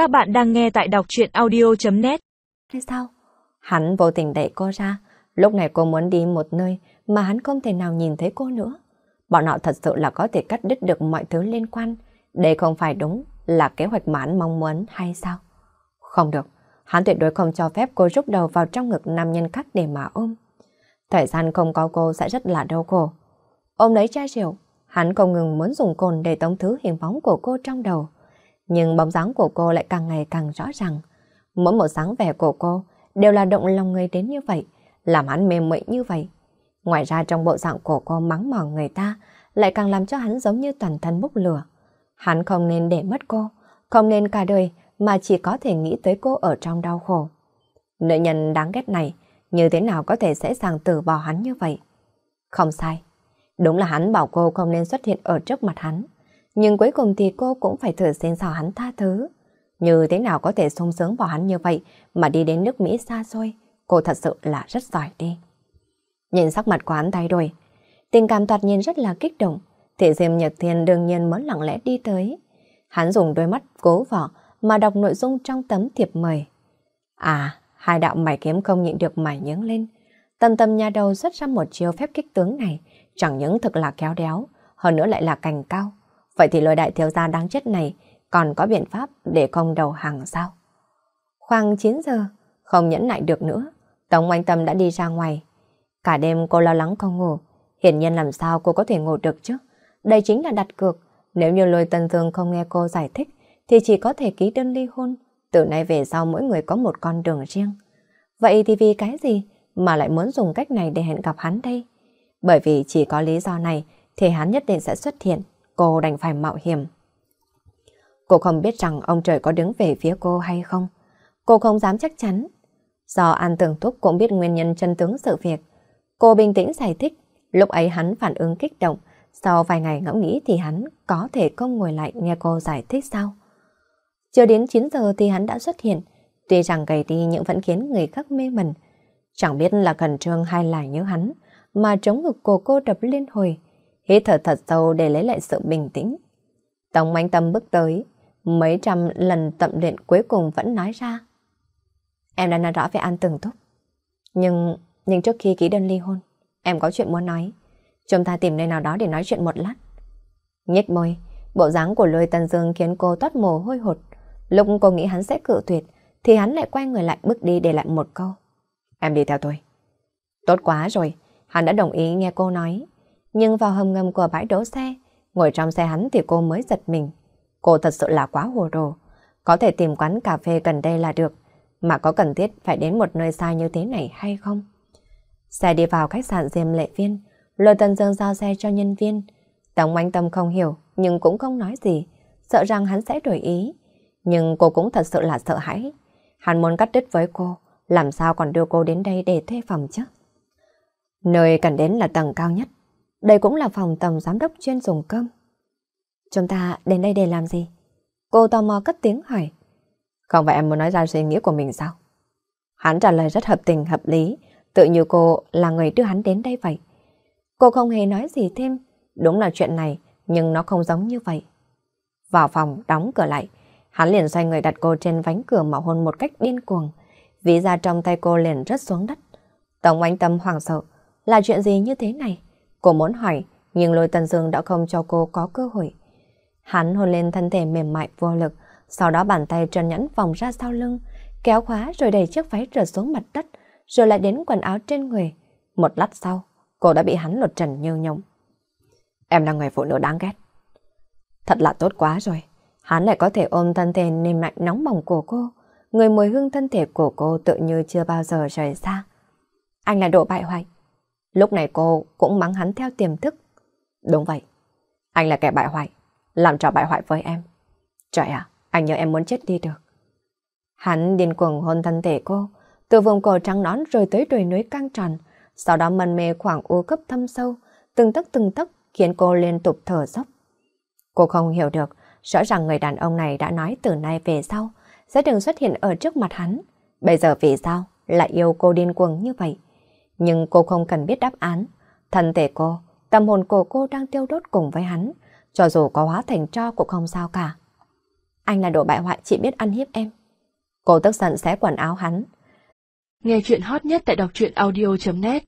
Các bạn đang nghe tại đọc truyện audio.net thế sao? Hắn vô tình đẩy cô ra. Lúc này cô muốn đi một nơi mà hắn không thể nào nhìn thấy cô nữa. Bọn họ thật sự là có thể cắt đứt được mọi thứ liên quan. Đây không phải đúng là kế hoạch mà hắn mong muốn hay sao? Không được. Hắn tuyệt đối không cho phép cô rút đầu vào trong ngực nam nhân khác để mà ôm. Thời gian không có cô sẽ rất là đau khổ. Ôm lấy chai rượu, hắn không ngừng muốn dùng cồn để tống thứ hình bóng của cô trong đầu. Nhưng bóng dáng của cô lại càng ngày càng rõ ràng. Mỗi một dáng vẻ của cô đều là động lòng người đến như vậy, làm hắn mềm mại như vậy. Ngoài ra trong bộ dạng của cô mắng mỏ người ta lại càng làm cho hắn giống như toàn thân bốc lửa. Hắn không nên để mất cô, không nên cả đời mà chỉ có thể nghĩ tới cô ở trong đau khổ. Nữ nhân đáng ghét này như thế nào có thể dễ dàng từ bỏ hắn như vậy? Không sai. Đúng là hắn bảo cô không nên xuất hiện ở trước mặt hắn. Nhưng cuối cùng thì cô cũng phải thử xin xào hắn tha thứ. Như thế nào có thể sung sướng bỏ hắn như vậy mà đi đến nước Mỹ xa xôi. Cô thật sự là rất giỏi đi. Nhìn sắc mặt của hắn thay đổi. Tình cảm toạt nhiên rất là kích động. Thị Diêm Nhật Thiên đương nhiên mới lặng lẽ đi tới. Hắn dùng đôi mắt cố vỏ mà đọc nội dung trong tấm thiệp mời. À, hai đạo mày kiếm không nhịn được mày nhướng lên. Tầm tầm nhà đầu xuất ra một chiêu phép kích tướng này, chẳng những thực là kéo đéo, hơn nữa lại là cành cao. Vậy thì lôi đại thiếu gia đáng chết này còn có biện pháp để không đầu hàng sao? Khoảng 9 giờ, không nhẫn nại được nữa, Tống Oanh Tâm đã đi ra ngoài. Cả đêm cô lo lắng không ngủ, hiển nhiên làm sao cô có thể ngủ được chứ? Đây chính là đặt cược, nếu như lôi tân dương không nghe cô giải thích, thì chỉ có thể ký đơn ly hôn, từ nay về sau mỗi người có một con đường riêng. Vậy thì vì cái gì mà lại muốn dùng cách này để hẹn gặp hắn đây? Bởi vì chỉ có lý do này thì hắn nhất định sẽ xuất hiện, cô đành phải mạo hiểm. Cô không biết rằng ông trời có đứng về phía cô hay không. Cô không dám chắc chắn. Do An Tường Túc cũng biết nguyên nhân chân tướng sự việc. Cô bình tĩnh giải thích. Lúc ấy hắn phản ứng kích động. Sau vài ngày ngẫm nghĩ thì hắn có thể không ngồi lại nghe cô giải thích sao. Chưa đến 9 giờ thì hắn đã xuất hiện. Tuy rằng gầy đi nhưng vẫn khiến người khác mê mẩn. Chẳng biết là cần trương hay là nhớ hắn, mà chống ngực của cô đập liên hồi. Hít thở thật sâu để lấy lại sự bình tĩnh. Tống Mạnh Tâm bước tới, mấy trăm lần tập luyện cuối cùng vẫn nói ra. Em đã nói rõ về An Tường Túc. Nhưng, nhưng trước khi ký đơn ly hôn, em có chuyện muốn nói. Chúng ta tìm nơi nào đó để nói chuyện một lát. Nhếch môi, bộ dáng của lôi Tân Dương khiến cô toát mồ hôi hột. Lúc cô nghĩ hắn sẽ cự tuyệt, thì hắn lại quay người lại bước đi để lại một câu. Em đi theo tôi. Tốt quá rồi, hắn đã đồng ý nghe cô nói. Nhưng vào hầm ngầm của bãi đỗ xe, ngồi trong xe hắn thì cô mới giật mình. Cô thật sự là quá hồ đồ. Có thể tìm quán cà phê gần đây là được, mà có cần thiết phải đến một nơi xa như thế này hay không? Xe đi vào khách sạn Diêm Lệ Viên, lôi tần dương giao xe cho nhân viên. tống anh tâm không hiểu, nhưng cũng không nói gì, sợ rằng hắn sẽ đổi ý. Nhưng cô cũng thật sự là sợ hãi. Hắn muốn cắt đứt với cô, làm sao còn đưa cô đến đây để thuê phòng chứ? Nơi cần đến là tầng cao nhất. Đây cũng là phòng tổng giám đốc chuyên dùng cơm. Chúng ta đến đây để làm gì? Cô tò mò cất tiếng hỏi. Không phải em muốn nói ra suy nghĩ của mình sao? Hắn trả lời rất hợp tình, hợp lý, tự như cô là người đưa hắn đến đây vậy. Cô không hề nói gì thêm, đúng là chuyện này, nhưng nó không giống như vậy. Vào phòng, đóng cửa lại, hắn liền xoay người đặt cô trên vánh cửa mà hôn một cách điên cuồng. Ví ra trong tay cô liền rớt xuống đất. Tổng anh tâm hoảng sợ, là chuyện gì như thế này? Cô muốn hỏi, nhưng lôi tần dương đã không cho cô có cơ hội. Hắn hôn lên thân thể mềm mại vô lực, sau đó bàn tay trần nhẫn vòng ra sau lưng, kéo khóa rồi đẩy chiếc váy trở xuống mặt đất, rồi lại đến quần áo trên người. Một lát sau, cô đã bị hắn lột trần như nhông. Em là người phụ nữ đáng ghét. Thật là tốt quá rồi. Hắn lại có thể ôm thân thể mềm mại nóng bỏng của cô. Người mùi hương thân thể của cô tự như chưa bao giờ rời xa. Anh là độ bại hoại. Lúc này cô cũng mắng hắn theo tiềm thức. Đúng vậy. Anh là kẻ bại hoại. Làm trò bại hoại với em. Trời ạ, anh nhớ em muốn chết đi được. Hắn điên cuồng hôn thân thể cô, từ vùng cổ trắng nón rồi tới đồi núi căng tròn, sau đó mân mê khoảng u cấp thâm sâu, từng tấc từng tấc khiến cô liên tục thở dốc. Cô không hiểu được, rõ ràng người đàn ông này đã nói từ nay về sau sẽ đừng xuất hiện ở trước mặt hắn. Bây giờ vì sao lại yêu cô điên cuồng như vậy? Nhưng cô không cần biết đáp án. Thân thể cô, tâm hồn của cô đang tiêu đốt cùng với hắn, cho dù có hóa thành tro cũng không sao cả. anh là đồ bại hoại chỉ biết ăn hiếp em. Cô tức giận xé quần áo hắn. Nghe chuyện hot nhất tại đọc truyện audio.net